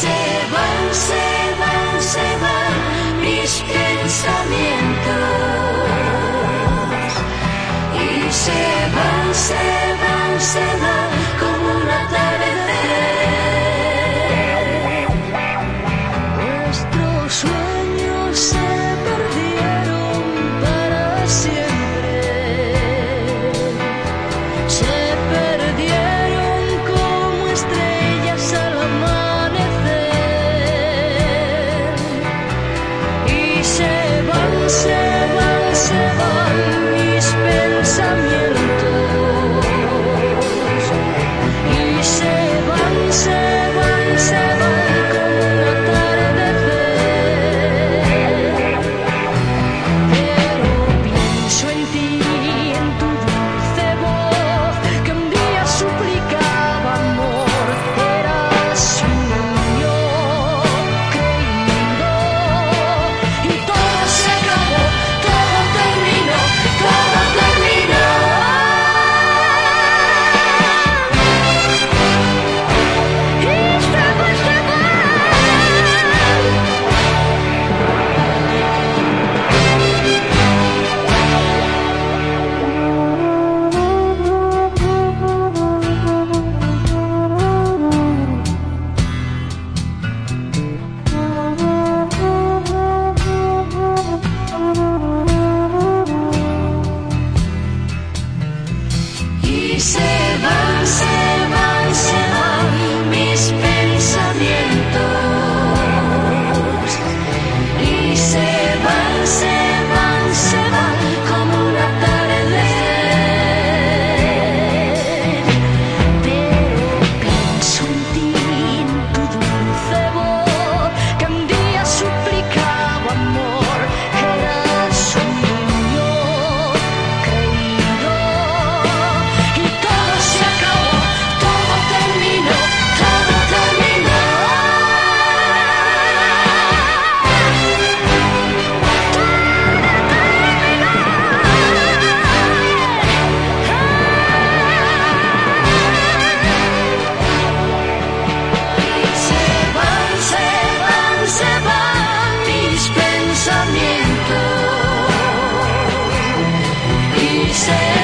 se van, se van, se van mis pensamientos. Y se van, se van, se van. Se van, se van, pensamientos. Y se